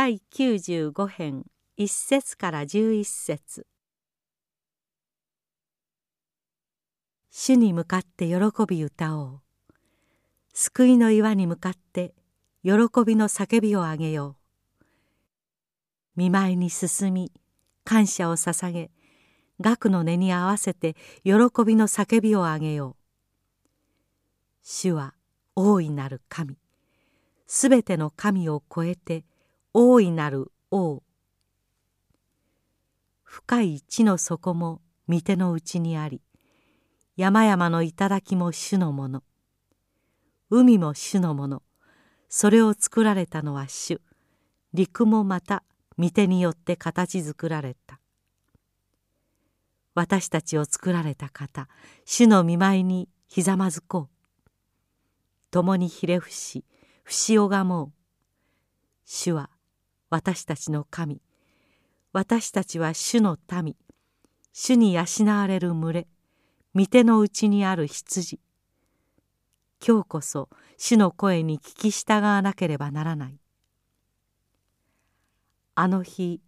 第95編1節から11節。主に向かって喜び歌おう。救いの岩に向かって喜びの叫びをあげよう。見舞いに進み感謝を捧げ額の音に合わせて喜びの叫びをあげよう。主は大いなる神すべての神を超えて大いなる王。深い地の底も御手のうちにあり山々の頂も主のもの。海も主のもの。それを作られたのは主。陸もまた御手によって形作られた。私たちを作られた方主の見舞いにひざまずこう。共にひれ伏し伏拝もう。主は私たちの神。私たちは主の民。主に養われる群れ。御手のうちにある羊。今日こそ主の声に聞き従わなければならない。あの日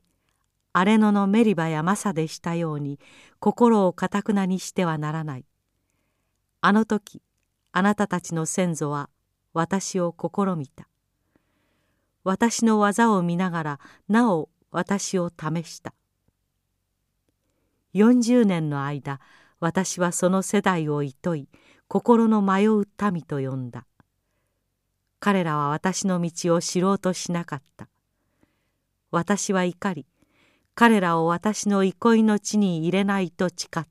荒野のメリバやマサでしたように心をかたくなにしてはならない。あの時あなたたちの先祖は私を試みた。私の技を見ながらなお私を試した。40年の間私はその世代をいとい心の迷う民と呼んだ。彼らは私の道を知ろうとしなかった。私は怒り彼らを私の憩いの地に入れないと誓った。